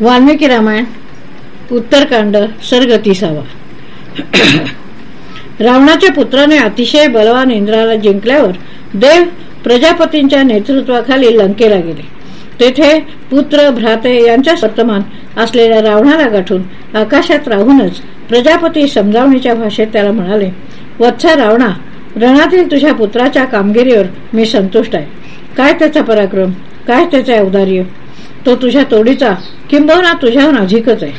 वाल्मिकी रामायण उत्तरकांड सर्ग तिसावा रावणाच्या पुत्राने अतिशय बलवान इंद्राला जिंकल्यावर देव प्रजापतींच्या नेतृत्वाखाली लंकेला गेले. तेथे पुत्र भ्राते यांच्या वर्तमान असलेल्या रावणाला गाठून आकाशात राहूनच प्रजापती समजावणीच्या भाषेत त्याला म्हणाले वत्सा रावणा रणातील तुझ्या पुत्राच्या कामगिरीवर मी संतुष्ट आहे. काय त्याचा पराक्रम? काय त्याचे औदार्य? तो तुझ्या तोडीचा किंबहुना तुझ्याहून अधिकच आहे.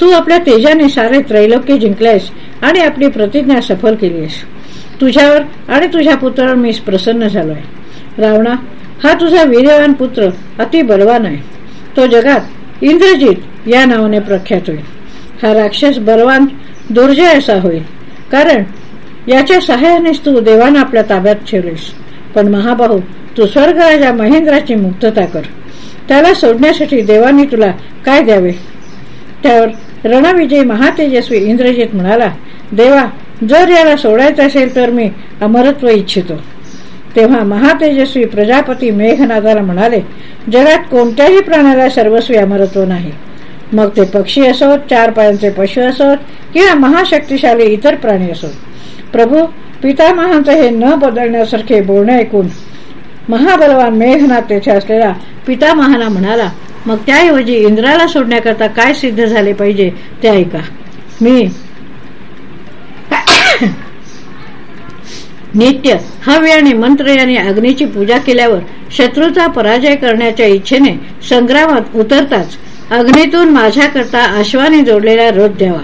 तू आपल्या तेजाने सारे त्रैलोक्य जिंकलेस आणि आपली प्रतिज्ञा सफल केलीस तुझ्यावर आणि तुझ्या पुत्रावर मी प्रसन्न झालोय. रावणा हा तुझा वीर्यवान पुत्र अति बलवान आहे. तो जगात इंद्रजित या नावाने प्रख्यात होईल. हा राक्षस बलवान दुर्जय असा होईल. कारण याच्या सहाय्यानेच तू देवान आपल्या ताब्यात ठेवलीस. पण महाबाहू तू स्वर्ग राजा महेंद्राची मुक्तता कर. त्याला सोडण्यासाठी देवानी तुला काय द्यावे? त्यावर रणविजय महातेजस्वी इंद्रजित म्हणाला देवा जर याला सोडायचं असेल तर मी अमरत्व इच्छितो. तेव्हा महातेजस्वी प्रजापती मेघनादाला म्हणाले जगात कोणत्याही प्राण्याला सर्वस्वी अमरत्व नाही. मग ते पक्षी असोत चार पायांचे पशु असोत किंवा महाशक्तिशाली इतर प्राणी असोत. प्रभू पितामहांचं हे न बदलण्यासारखे बोलणे ऐकून महाबलवान मेघनाथ तेथे असलेला पितामहाना म्हणाला मग त्याऐवजी इंद्राला सोडण्याकरता काय सिद्ध झाले पाहिजे ते ऐका. मी नित्य हव्य आणि मंत्र यांनी अग्नीची पूजा केल्यावर शत्रूचा पराजय करण्याच्या इच्छेने संग्रामात उतरताच अग्नीतून माझ्याकरता अश्वाने जोडलेला रथ द्यावा.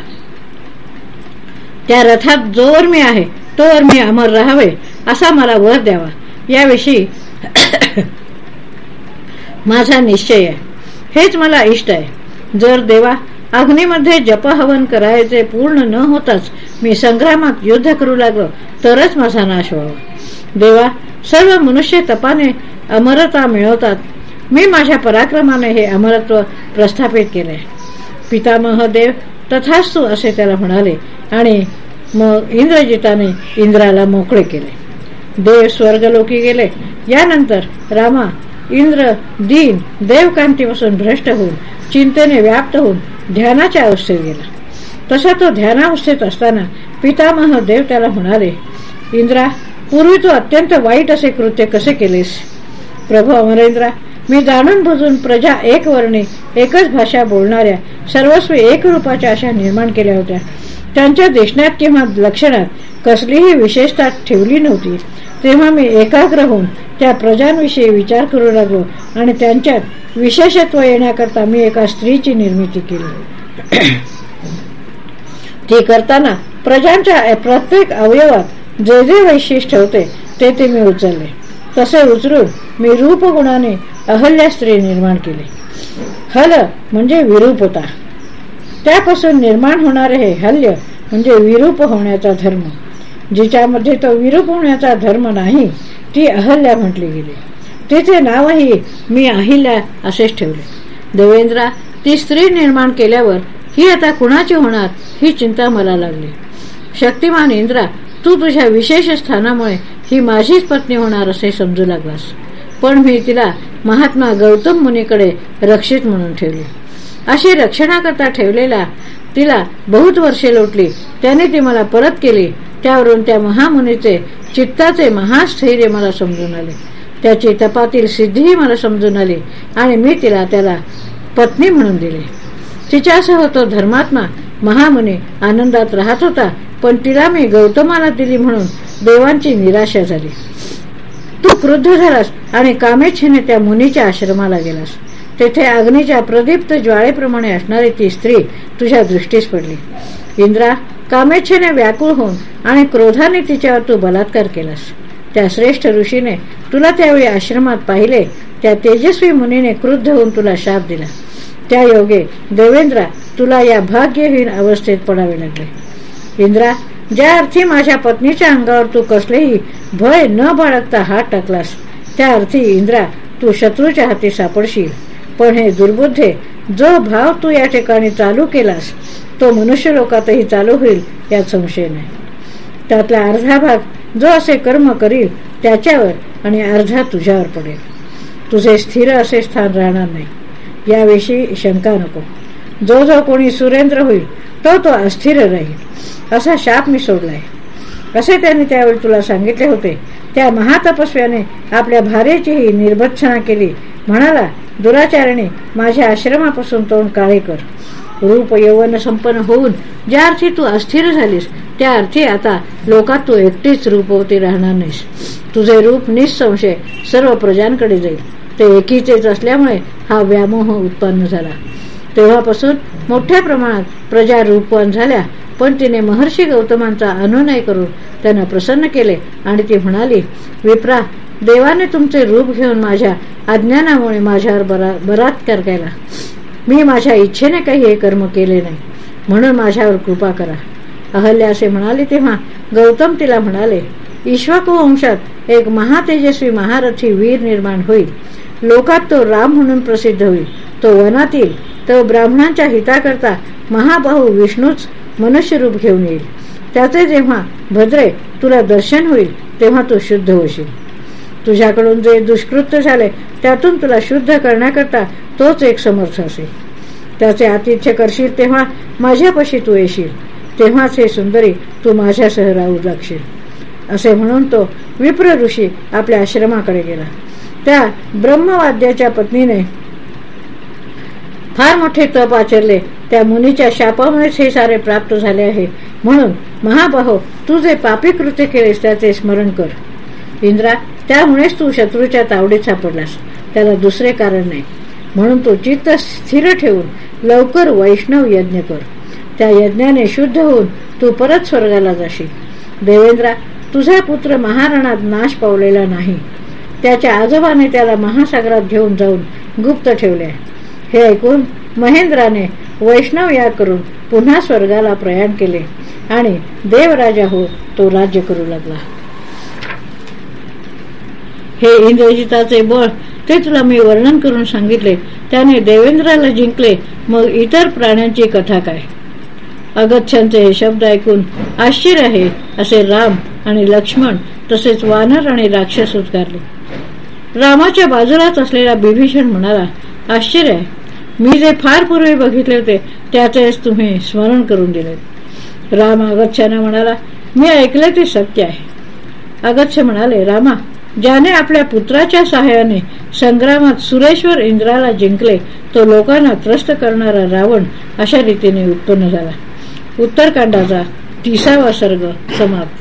त्या रथात जोवर मी आहे तोवर मी अमर राहावे असा मला वर द्यावा. याविषयी माझा निश्चय आहे. हेच मला इष्ट आहे. जर देवा अग्नीमध्ये जपहवन करायचे पूर्ण न होताच मी संग्रामात युद्ध करू लागलो तरच माझा नाश व्हावा. देवा सर्व मनुष्य तपाने अमरता मिळवतात. मी माझ्या पराक्रमाने हे अमरत्व प्रस्थापित केले. पितामह देव तथास्तू असे त्याला म्हणाले आणि मग इंद्रजिताने इंद्राला मोकळे केले. देव स्वर्गलोकी गेले. यानंतर रामा इंद्र दीन देवकांतीपासून भ्रष्ट होऊन चिंतेने व्याप्त होऊन ध्यानाच्या अवस्थेत गेला. तसा तो ध्यानावस्थेत असताना पितामह देव त्याला म्हणाले इंद्रा पूर्वी तू अत्यंत वाईट असे कृत्य कसे केलेस? प्रभू अमरेंद्रा मी जाणून बुजून प्रजा एक वर्णी एकच भाषा बोलणाऱ्या सर्वस्व एक रूपाच्या अशा निर्माण केल्या होत्या. त्यांच्या दिसण्यात किंवा लक्षणात कसलीही विशेषता ठेवली नव्हती. तेव्हा मी एकाग्र होऊन त्या प्रजांविषयी विचार करू लागलो आणि त्यांच्यात विशेषत्व येण्याकरता मी एका स्त्रीची निर्मिती केली. ती करताना प्रजांच्या प्रत्येक अवयवात जे जे वैशिष्ट्य होते ते ते मी उचलले. तसे उचलून मी रूपगुणाने अहल्या स्त्री निर्माण केली. हल म्हणजे विरूप होता त्यापासून निर्माण होणारे हे हल्य म्हणजे विरूप होण्याचा धर्म. जिच्यामध्ये तो विरूप होण्याचा धर्म नाही ती अहल्या म्हटली गेली. तिचे नावही मी अहिल्या असेच ठेवले. देवेंद्रा ती स्त्री निर्माण केल्यावर ही आता कुणाची होणार ही चिंता मला लागली. शक्तिमान इंद्रा तू तुझ्या विशेष स्थानामुळे ही माझीच पत्नी होणार असे समजू लागलास. पण मी तिला महात्मा गौतम मुनीकडे रक्षित म्हणून ठेवली. अशी रक्षणाकरता ठेवलेला तिला बहुत वर्षे लोटली. त्याने ती मला परत केली. त्यावरून त्या महामुनीचे चित्ताचे महास्थैर्य मला समजून आले. त्याची तपातील सिद्धीही मला समजून आली आणि मी तिला त्याला पत्नी म्हणून दिली. तिच्यासह तो धर्मात्मा महामुनी आनंदात राहत होता पण तिला मी गौतमाला दिली म्हणून देवांची निराशा झाली. तू क्रुद्ध झालास आणि कामेच्छेने त्या मुनीच्या आश्रमाला गेलास. तेथे अग्नीच्या प्रदीप्त ज्वाळेप्रमाणे असणारी ती स्त्री तुझ्या दृष्टीस पडली. इंद्रा कामेच्छेने व्याकुळ होऊन आणि क्रोधाने तिच्यावर तू बलात्कार केलास. त्या श्रेष्ठ ऋषीने तुला त्यावेळी आश्रमात पाहिले त्या तेजस्वी मुनीने क्रुद्ध होऊन तुला शाप दिला. त्या योगे देवेंद्रा तुला या भाग्यहीन अवस्थेत पडावे लागले. इंद्रा ज्या अर्थी माझ्या पत्नीच्या अंगावर तू कसलेही भय न बाळगता हात टाकलास त्या अर्थी इंद्रा तू शत्रूच्या हाती सापडशील. पण हे दुर्बुद्धे जो भाव तू या ठिकाणी चालू केलास तो मनुष्य लोकातही चालू होईल यात संशय नाही. त्यातला अर्धा भाग जो असे कर्म करील त्याच्यावर आणि अर्धा तुझ्यावर पडेल. तुझे स्थिर असे स्थान राहणार नाही. याविषयी शंका नको. जो जो कोणी सुरेंद्र होईल तो तो अस्थिर राहील. असा शाप मी सोडलाय. असे त्याने त्यावेळी तुला सांगितले होते. त्या महातपस्व्याने आपल्या भारेचीही निर्भत्सना केली. म्हणाला दुराचाराने माझ्या आश्रमापासून तोंड काळे कर. रूप यौवन संपन्न होऊन ज्या अर्थी तू अस्थिर झालीस त्या अर्थी आता लोकात तू एकटीच रूपवती राहणार नाहीस. तुझे रूप निसंशय सर्व प्रजांकडे जाईल. ते एकीचेच असल्यामुळे हा व्यामोह उत्पन्न झाला. तेव्हापासून मोठ्या प्रमाणात प्रजा रूपवान झाल्या. पण तिने महर्षी गौतमांचा अनुनय करून त्यांना प्रसन्न केले आणि ती म्हणाली विप्रा देवाने तुमचे रूप घेऊन माझ्या अज्ञानामुळे माझ्यावर बरा बलात्कार केला. मी माझ्या इच्छेने काही हे कर्म केले नाही. म्हणून माझ्यावर कृपा करा. अहल्या असे म्हणाले तेव्हा गौतम तिला म्हणाले वंशात एक महातेजस्वी महारथी वीर निर्माण होईल. लोकात तो राम म्हणून प्रसिद्ध होईल. तो वनातील तर ब्राह्मणांच्या हिताकरता महाबाहू विष्णूच मनुष्यरूप घेऊन येईल. त्याचे जेव्हा भद्रे तुला दर्शन होईल तेव्हा तू शुद्ध होशील. तुझ्याकडून जे दुष्कृत्य झाले त्यातून तुला शुद्ध करण्याकरता तोच एक समर्थ असेल. त्याचे आतिथ्य करशील तेव्हा माझ्यापाशी तू येशील. तेव्हाच हे सुंदरी तू माझ्यासह राहू लागशील असे म्हणून तो विप्र ऋषी आपल्या आश्रमाकडे गेला. त्या ब्रह्मवाद्याच्या पत्नीने फार मोठे तप आचरले. त्या मुनीच्या शापामुळेच हे सारे प्राप्त झाले आहे. म्हणून महाबाहो तू जे पापी कृत्य केलेस त्याचे स्मरण कर. इंद्रा त्यामुळेच तू शत्रूच्या तावडीत सापडलास. त्याला दुसरे कारण नाही. म्हणून तो चित्त स्थिर ठेवून लवकर वैष्णव यज्ञ कर. त्या यज्ञाने शुद्ध होऊन तू परत स्वर्गाला जाशील. देवेंद्रा तुझा पुत्र महारणात नाश पावलेला नाही. त्याच्या आजोबाने त्याला महासागरात घेऊन जाऊन गुप्त ठेवले आहे. हे ऐकून महेंद्राने वैष्णव या करून पुन्हा स्वर्गाला प्रयाण केले आणि देवराजा हो तो राज्य करू लागला. हे इंद्रजिताचे बळ ते तुला मी वर्णन करून सांगितले. त्याने देवेंद्राला जिंकले. मग इतर प्राण्यांची कथा काय? अगच्छांचे हे शब्द ऐकून आश्चर्य आहे असे राम आणि लक्ष्मण तसेच वानर आणि राक्षस उद्गारले. रामाच्या बाजूलाच असलेला बिभीषण म्हणाला आश्चर्य आहे. मी जे फार पूर्वी बघितले होते त्याचेच तुम्ही स्मरण करून दिले. राम अगच्छांना म्हणाला मी ऐकले ते सत्य आहे. अगच्छ म्हणाले रामा ज्याने आपल्या पुत्राच्या सहाय्याने संग्रामात सुरेश्वर इंद्राला जिंकले तो लोकांना त्रस्त करणारा रावण अशा रीतीने उत्पन्न झाला. उत्तरकांडाचा तिसावा सर्ग समाप्त.